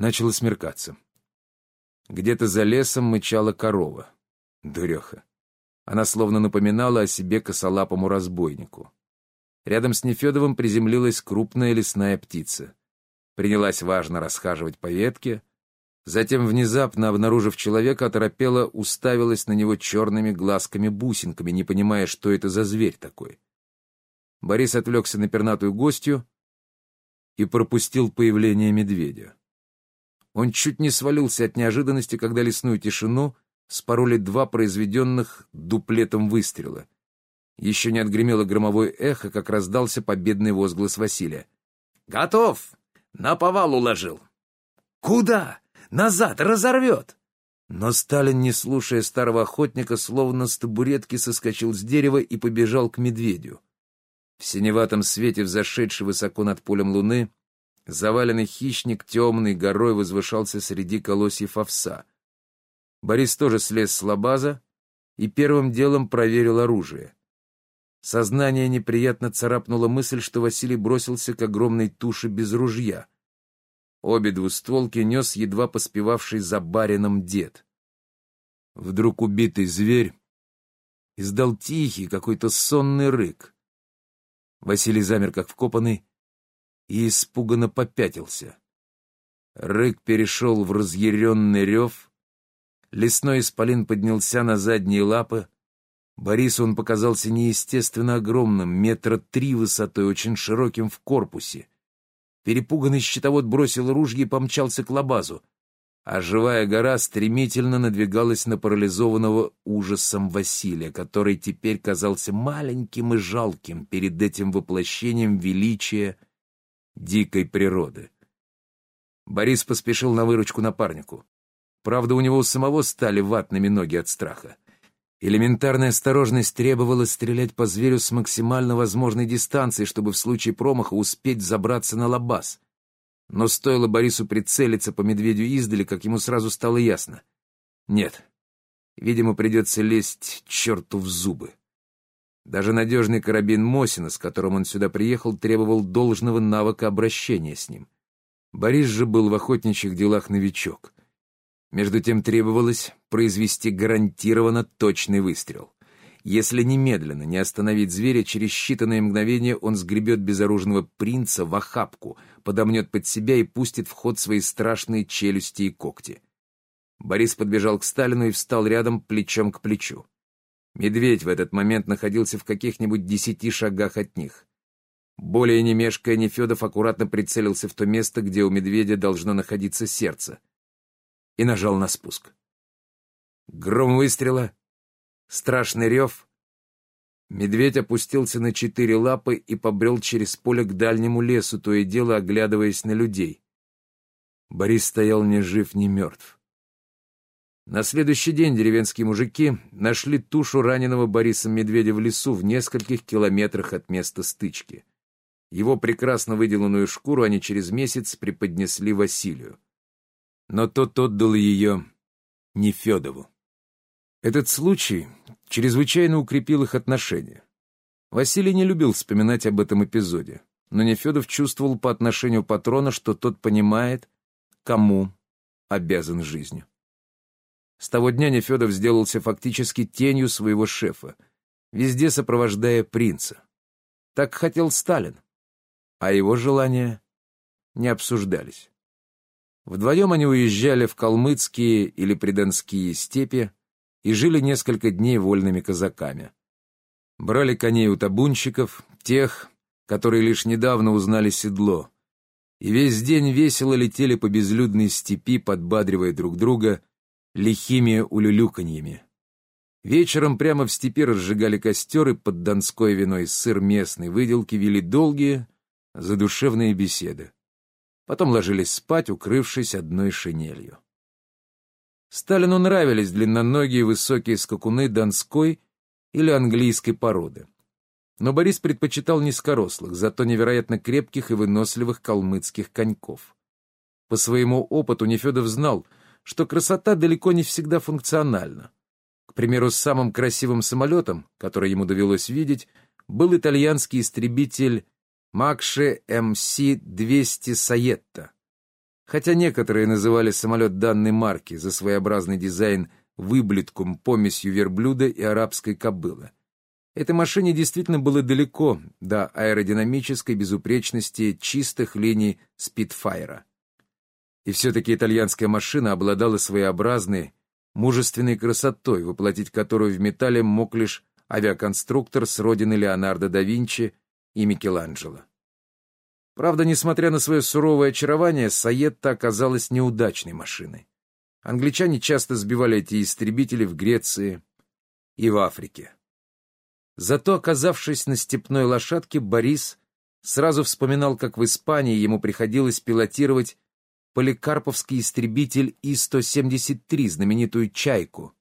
Начало смеркаться. Где-то за лесом мычала корова. Дуреха. Она словно напоминала о себе косолапому разбойнику. Рядом с Нефедовым приземлилась крупная лесная птица. Принялась важно расхаживать по ветке, затем, внезапно обнаружив человека, оторопела, уставилась на него черными глазками-бусинками, не понимая, что это за зверь такой. Борис отвлекся на пернатую гостью и пропустил появление медведя. Он чуть не свалился от неожиданности, когда лесную тишину спороли два произведенных дуплетом выстрела. Еще не отгремело громовое эхо, как раздался победный возглас Василия. «Готов! На повал уложил!» «Куда? Назад! Разорвет!» Но Сталин, не слушая старого охотника, словно с табуретки соскочил с дерева и побежал к медведю. В синеватом свете, взошедшей высоко над полем луны, заваленный хищник темной горой возвышался среди колосьев овса. Борис тоже слез с лабаза и первым делом проверил оружие. Сознание неприятно царапнула мысль, что Василий бросился к огромной туше без ружья. Обе двустволки нес едва поспевавший за барином дед. Вдруг убитый зверь издал тихий какой-то сонный рык. Василий замер, как вкопанный, и испуганно попятился. Рык перешел в разъяренный рев. Лесной исполин поднялся на задние лапы. Борису он показался неестественно огромным, метра три высотой, очень широким в корпусе. Перепуганный щитовод бросил ружье и помчался к лабазу, а живая гора стремительно надвигалась на парализованного ужасом Василия, который теперь казался маленьким и жалким перед этим воплощением величия дикой природы. Борис поспешил на выручку напарнику. Правда, у него у самого стали ватными ноги от страха. Элементарная осторожность требовала стрелять по зверю с максимально возможной дистанции, чтобы в случае промаха успеть забраться на лабаз. Но стоило Борису прицелиться по медведю издали, как ему сразу стало ясно. Нет, видимо, придется лезть черту в зубы. Даже надежный карабин Мосина, с которым он сюда приехал, требовал должного навыка обращения с ним. Борис же был в охотничьих делах новичок. Между тем требовалось произвести гарантированно точный выстрел. Если немедленно не остановить зверя, через считанные мгновения он сгребет безоружного принца в охапку, подомнет под себя и пустит в ход свои страшные челюсти и когти. Борис подбежал к Сталину и встал рядом плечом к плечу. Медведь в этот момент находился в каких-нибудь десяти шагах от них. Более не мешкая, Нефедов аккуратно прицелился в то место, где у медведя должно находиться сердце — и нажал на спуск. Гром выстрела, страшный рев. Медведь опустился на четыре лапы и побрел через поле к дальнему лесу, то и дело оглядываясь на людей. Борис стоял ни жив, ни мертв. На следующий день деревенские мужики нашли тушу раненого Борисом медведя в лесу в нескольких километрах от места стычки. Его прекрасно выделанную шкуру они через месяц преподнесли Василию но тот отдал ее Нефедову. Этот случай чрезвычайно укрепил их отношения. Василий не любил вспоминать об этом эпизоде, но Нефедов чувствовал по отношению патрона, что тот понимает, кому обязан жизнью. С того дня Нефедов сделался фактически тенью своего шефа, везде сопровождая принца. Так хотел Сталин, а его желания не обсуждались. Вдвоем они уезжали в калмыцкие или придонские степи и жили несколько дней вольными казаками. Брали коней у табунщиков, тех, которые лишь недавно узнали седло, и весь день весело летели по безлюдной степи, подбадривая друг друга лихими улюлюканьями. Вечером прямо в степи разжигали костер и под донской виной сыр местной выделки вели долгие, задушевные беседы. Потом ложились спать, укрывшись одной шинелью. Сталину нравились длинноногие высокие скакуны донской или английской породы. Но Борис предпочитал низкорослых, зато невероятно крепких и выносливых калмыцких коньков. По своему опыту Нефедов знал, что красота далеко не всегда функциональна. К примеру, самым красивым самолетом, который ему довелось видеть, был итальянский истребитель Макше МС-200 Саетта. Хотя некоторые называли самолет данной марки за своеобразный дизайн выблетком помесью верблюда и арабской кобылы. Этой машине действительно было далеко до аэродинамической безупречности чистых линий Спитфайра. И все-таки итальянская машина обладала своеобразной, мужественной красотой, воплотить которую в металле мог лишь авиаконструктор с родины Леонардо да Винчи и Микеланджело. Правда, несмотря на свое суровое очарование, Саетта оказалась неудачной машиной. Англичане часто сбивали эти истребители в Греции и в Африке. Зато, оказавшись на степной лошадке, Борис сразу вспоминал, как в Испании ему приходилось пилотировать поликарповский истребитель И-173, знаменитую «Чайку».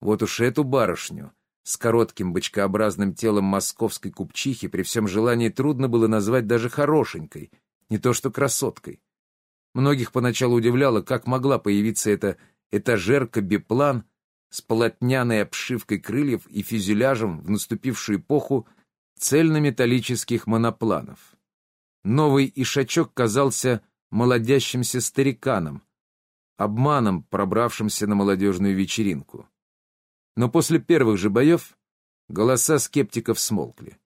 Вот уж эту барышню с коротким бочкообразным телом московской купчихи при всем желании трудно было назвать даже хорошенькой, не то что красоткой. Многих поначалу удивляло, как могла появиться эта этажерка-биплан с полотняной обшивкой крыльев и фюзеляжем в наступившую эпоху цельнометаллических монопланов. Новый ишачок казался молодящимся стариканом, обманом, пробравшимся на молодежную вечеринку. Но после первых же боев голоса скептиков смолкли.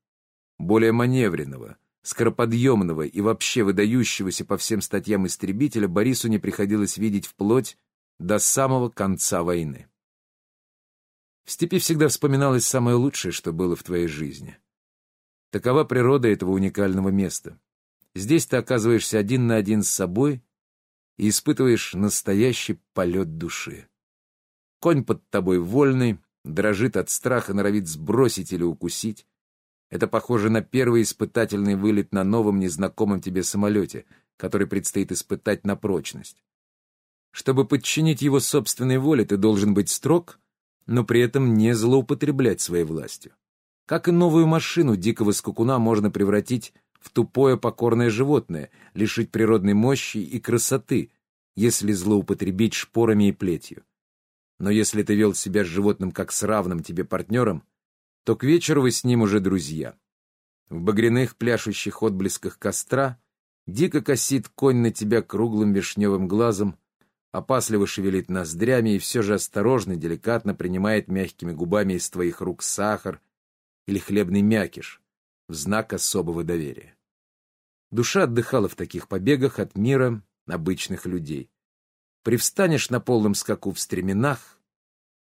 Более маневренного, скороподъемного и вообще выдающегося по всем статьям истребителя Борису не приходилось видеть вплоть до самого конца войны. В степи всегда вспоминалось самое лучшее, что было в твоей жизни. Такова природа этого уникального места. Здесь ты оказываешься один на один с собой и испытываешь настоящий полет души. Конь под тобой вольный, дрожит от страха, норовит сбросить или укусить. Это похоже на первый испытательный вылет на новом незнакомом тебе самолете, который предстоит испытать на прочность. Чтобы подчинить его собственной воле, ты должен быть строг, но при этом не злоупотреблять своей властью. Как и новую машину дикого скакуна можно превратить в тупое покорное животное, лишить природной мощи и красоты, если злоупотребить шпорами и плетью. Но если ты вел себя с животным как с равным тебе партнером, то к вечеру вы с ним уже друзья. В багряных пляшущих отблесках костра дико косит конь на тебя круглым вишневым глазом, опасливо шевелит ноздрями и все же осторожно, деликатно принимает мягкими губами из твоих рук сахар или хлебный мякиш в знак особого доверия. Душа отдыхала в таких побегах от мира обычных людей. Привстанешь на полном скаку в стременах,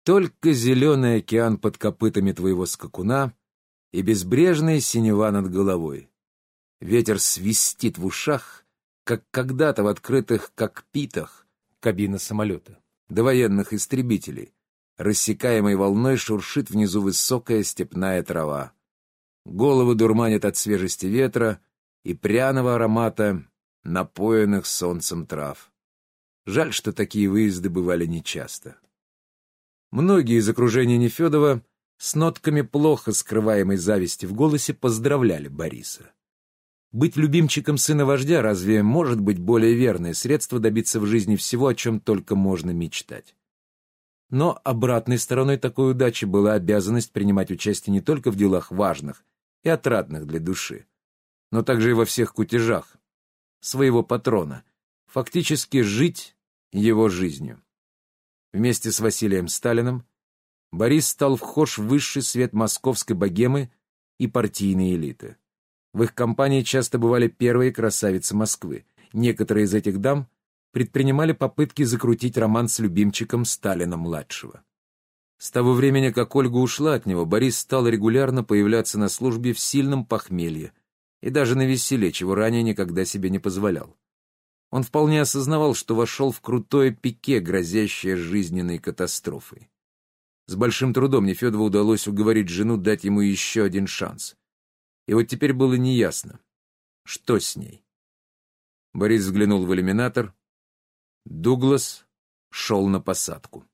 только зеленый океан под копытами твоего скакуна и безбрежная синева над головой. Ветер свистит в ушах, как когда-то в открытых кокпитах кабина самолета. До военных истребителей, рассекаемой волной, шуршит внизу высокая степная трава. Головы дурманят от свежести ветра, и пряного аромата напоенных солнцем трав. Жаль, что такие выезды бывали нечасто. Многие из окружения Нефедова с нотками плохо скрываемой зависти в голосе поздравляли Бориса. Быть любимчиком сына вождя разве может быть более верное средство добиться в жизни всего, о чем только можно мечтать? Но обратной стороной такой удачи была обязанность принимать участие не только в делах важных и отрадных для души, но также и во всех кутежах своего патрона, фактически жить его жизнью. Вместе с Василием Сталиным Борис стал вхож в высший свет московской богемы и партийной элиты. В их компании часто бывали первые красавицы Москвы. Некоторые из этих дам предпринимали попытки закрутить роман с любимчиком Сталина-младшего. С того времени, как Ольга ушла от него, Борис стал регулярно появляться на службе в сильном похмелье, и даже на веселе, чего ранее никогда себе не позволял. Он вполне осознавал, что вошел в крутое пике, грозящее жизненной катастрофой. С большим трудом Нефедову удалось уговорить жену дать ему еще один шанс. И вот теперь было неясно, что с ней. Борис взглянул в иллюминатор. Дуглас шел на посадку.